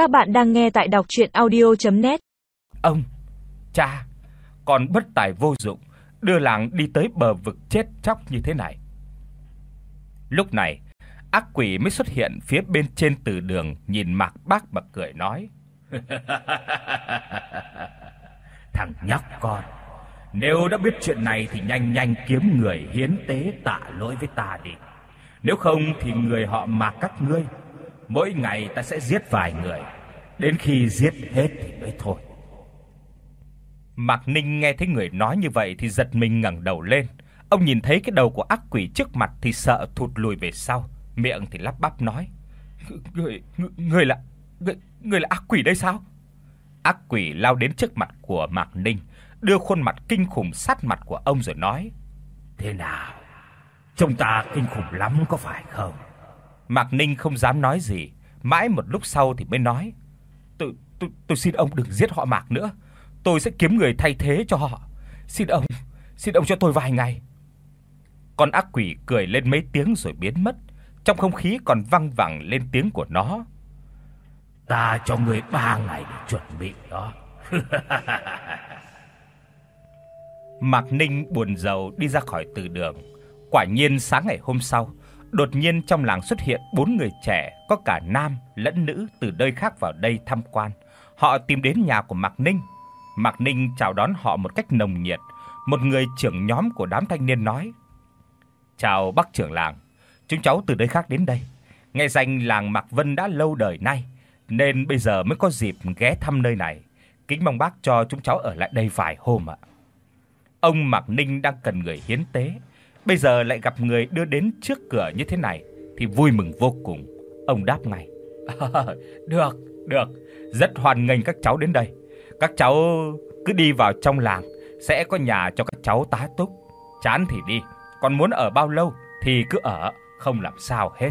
Các bạn đang nghe tại đọc audio net Ông, cha, con bất tài vô dụng, đưa làng đi tới bờ vực chết chóc như thế này. Lúc này, ác quỷ mới xuất hiện phía bên trên từ đường, nhìn Mạc Bác mà cười nói: Thằng nhóc con, nếu đã biết chuyện này thì nhanh nhanh kiếm người hiến tế tạ lỗi với ta đi. Nếu không thì người họ Mạc các ngươi, mỗi ngày ta sẽ giết vài người, đến khi giết hết thì mới thôi. Mạc Ninh nghe thấy người nói như vậy thì giật mình ngẩng đầu lên. Ông nhìn thấy cái đầu của ác quỷ trước mặt thì sợ thụt lùi về sau, miệng thì lắp bắp nói: "Người người là người, người là ác quỷ đây sao?" Ác quỷ lao đến trước mặt của Mạc Ninh, đưa khuôn mặt kinh khủng sát mặt của ông rồi nói: "Thế nào? Trông ta kinh khủng lắm có phải không?" Mạc Ninh không dám nói gì, mãi một lúc sau thì mới nói: "Tôi tôi tôi xin ông đừng giết họ Mạc nữa, tôi sẽ kiếm người thay thế cho họ. Xin ông, xin ông cho tôi vài ngày." Con ác quỷ cười lên mấy tiếng rồi biến mất, trong không khí còn vang vẳng lên tiếng của nó. Ta cho ngươi 3 ngày để chuẩn bị đó. Mạc Ninh buồn rầu đi ra khỏi từ đường. Quả nhiên sáng ngày hôm sau, đột nhiên trong làng xuất hiện bốn người trẻ, có cả nam lẫn nữ từ nơi khác vào đây tham quan. Họ tìm đến nhà của Mạc Ninh. Mạc Ninh chào đón họ một cách nồng nhiệt. Một người trưởng nhóm của đám thanh niên nói: "Chào bác trưởng làng, chúng cháu từ nơi khác đến đây. Nghe danh làng Mạc Vân đã lâu đời nay, nên bây giờ mới có dịp ghé thăm nơi này. Kính mong bác cho chúng cháu ở lại đây vài hôm ạ." Ông Mạc Ninh đang cần người hiến tế, bây giờ lại gặp người đưa đến trước cửa như thế này thì vui mừng vô cùng. Ông đáp ngay: à, "Được, được, rất hoan nghênh các cháu đến đây. Các cháu cứ đi vào trong làng, sẽ có nhà cho các cháu tá túc. Chán thì đi, còn muốn ở bao lâu thì cứ ở, không làm sao hết."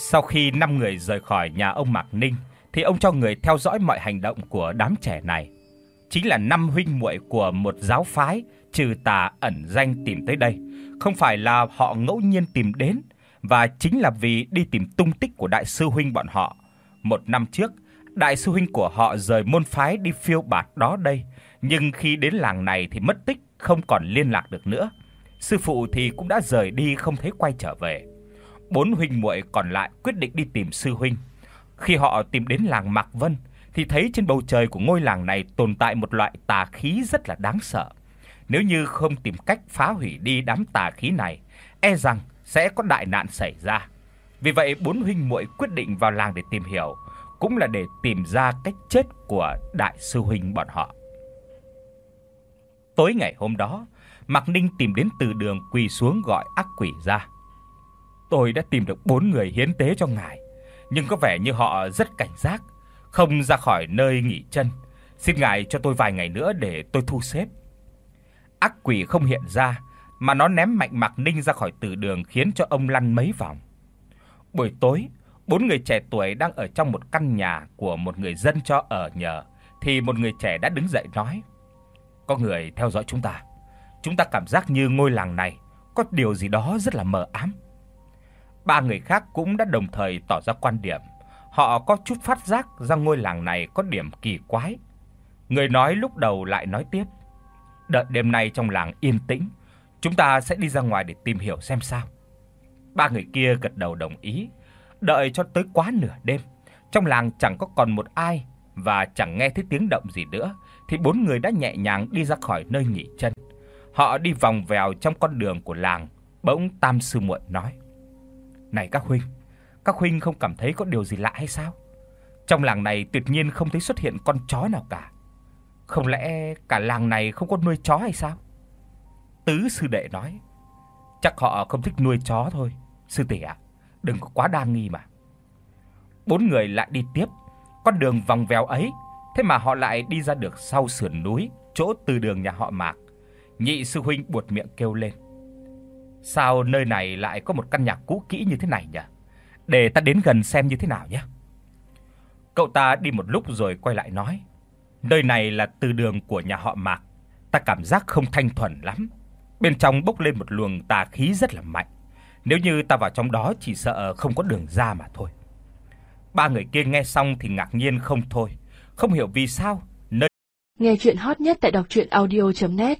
Sau khi năm người rời khỏi nhà ông Mạc Ninh thì ông cho người theo dõi mọi hành động của đám trẻ này chính là năm huynh muội của một giáo phái trừ tà ẩn danh tìm tới đây, không phải là họ ngẫu nhiên tìm đến và chính là vì đi tìm tung tích của đại sư huynh bọn họ. Một năm trước, đại sư huynh của họ rời môn phái đi phiêu bạt đó đây, nhưng khi đến làng này thì mất tích, không còn liên lạc được nữa. Sư phụ thì cũng đã rời đi không thấy quay trở về. Bốn huynh muội còn lại quyết định đi tìm sư huynh. Khi họ tìm đến làng Mạc Vân thì thấy trên bầu trời của ngôi làng này tồn tại một loại tà khí rất là đáng sợ. Nếu như không tìm cách phá hủy đi đám tà khí này, e rằng sẽ có đại nạn xảy ra. Vì vậy bốn huynh muội quyết định vào làng để tìm hiểu, cũng là để tìm ra cách chết của đại sư huynh bọn họ. Tối ngày hôm đó, Mạc Ninh tìm đến từ đường quỳ xuống gọi ác quỷ ra. Tôi đã tìm được bốn người hiến tế cho ngài, nhưng có vẻ như họ rất cảnh giác, không ra khỏi nơi nghỉ chân. Xin ngài cho tôi vài ngày nữa để tôi thu xếp. Ác quỷ không hiện ra, mà nó ném mạnh Mạc Ninh ra khỏi tử đường khiến cho ông lăn mấy vòng. Buổi tối, bốn người trẻ tuổi đang ở trong một căn nhà của một người dân cho ở nhờ thì một người trẻ đã đứng dậy nói: "Có người theo dõi chúng ta. Chúng ta cảm giác như ngôi làng này có điều gì đó rất là mờ ám." Ba người khác cũng đã đồng thời tỏ ra quan điểm họ có chút phát giác ra ngôi làng này có điểm kỳ quái. Người nói lúc đầu lại nói tiếp: "Đợi đêm nay trong làng yên tĩnh, chúng ta sẽ đi ra ngoài để tìm hiểu xem sao." Ba người kia gật đầu đồng ý. Đợi cho tới quá nửa đêm, trong làng chẳng có còn một ai và chẳng nghe thấy tiếng động gì nữa, thì bốn người đã nhẹ nhàng đi ra khỏi nơi nghỉ chân. Họ đi vòng vèo trong con đường của làng, bỗng Tam sư muội nói: "Này các huynh, các huynh không cảm thấy có điều gì lạ hay sao? Trong làng này tuyệt nhiên không thấy xuất hiện con chó nào cả. Không lẽ cả làng này không có nuôi chó hay sao? Tứ sư đệ nói, chắc họ không thích nuôi chó thôi, sư tỷ ạ, đừng có quá đa nghi mà. Bốn người lại đi tiếp, con đường vòng vèo ấy, thế mà họ lại đi ra được sau sườn núi, chỗ từ đường nhà họ Mạc. Nhị sư huynh buột miệng kêu lên. Sao nơi này lại có một căn nhà cũ kỹ như thế này nhỉ? để ta đến gần xem như thế nào nhé." Cậu ta đi một lúc rồi quay lại nói: "Nơi này là từ đường của nhà họ Mạc, ta cảm giác không thanh thuần lắm. Bên trong bốc lên một luồng tà khí rất là mạnh. Nếu như ta vào trong đó chỉ sợ không có đường ra mà thôi." Ba người kia nghe xong thì ngạc nhiên không thôi, không hiểu vì sao nơi Nghe chuyện hot nhất tại đọc audio net